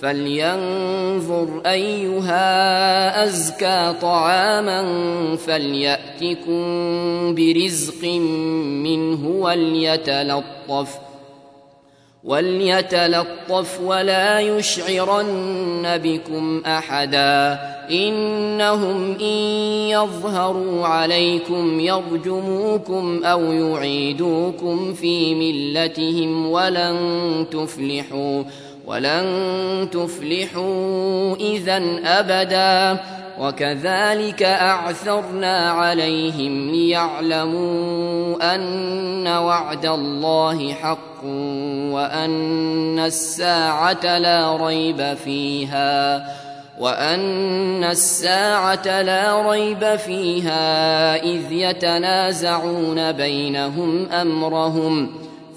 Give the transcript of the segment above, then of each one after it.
فلينظر أيها أزكى طعاما فليأتكم برزق منه وليتلطف وليتلطف ولا يشعرن بكم أحدا إنهم إن يظهروا عليكم يرجموكم أو يعيدوكم في ملتهم ولن تفلحوا ولن تفلحوا اذا أبدا وكذلك أعثرنا عليهم ليعلموا أن وعد الله حق وأن الساعة لا ريب فيها وأن الساعة لا ريب فيها إذ يتنازعون بينهم أمرهم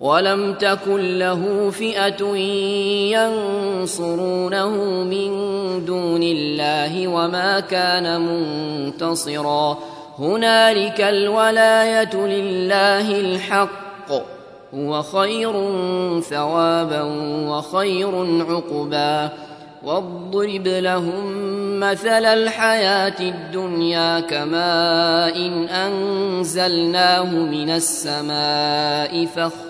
ولم تكن له فئة ينصرونه من دون الله وما كان منتصرا. هنالك الولاية لله الحق. هو خير ثوابا وخير عقبا. واضرب لهم مثل الحياة الدنيا كماء إن أنزلناه من السماء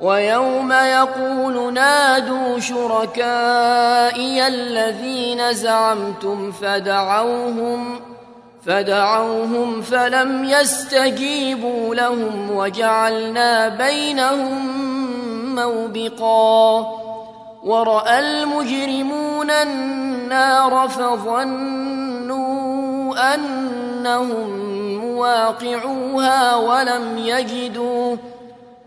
ويوم يقول نادوا شركائي الذين زعمتم فدعوهم فدعوهم فلم يستجيبوا لهم وجعلنا بينهم موبقا ورأى المجرمون النار فظنوا أنهم مواقعوها ولم يجدوا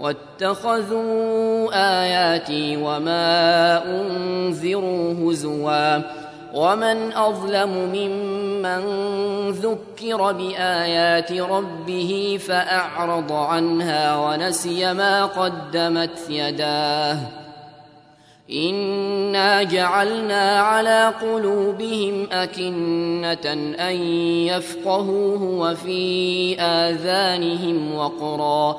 واتخذوا آياتي وما أنذروا هزوا ومن أظلم ممن ذكر بآيات ربه فأعرض عنها ونسي ما قدمت يداه. إنا جعلنا على قلوبهم أكنة أن يفقهوه وفي آذانهم وقرا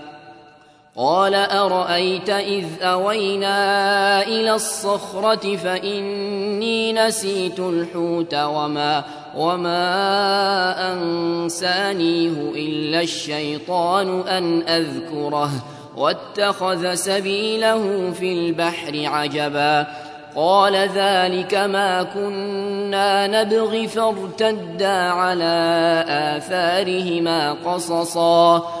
قال أرأيت إذ أوينا إلى الصخرة فإني نسيت الحوت وما وما أنسانيه إلا الشيطان أن أذكره واتخذ سبيله في البحر عجبا. قال ذلك ما كنا نبغي فارتدا على آثارهما قصصا.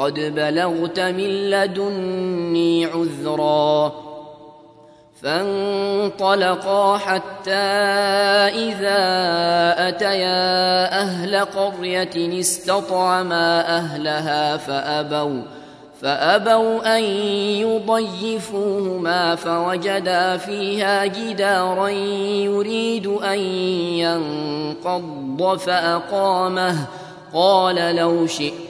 قد بلغت من لدني عذرا فانطلقا حتى إذا أتيا أهل قرية استطعما أهلها فأبوا فأبوا أن يضيفوهما فوجدا فيها جدارا يريد أن ينقض فأقامه. قال لو شئت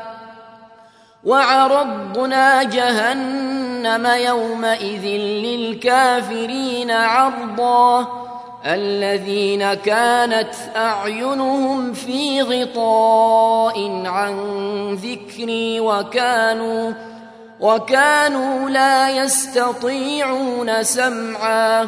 وعرضنا جهنم يومئذ للكافرين عرضا الذين كانت أعينهم في غطاء عن ذكري وكانوا وكانوا لا يستطيعون سمعا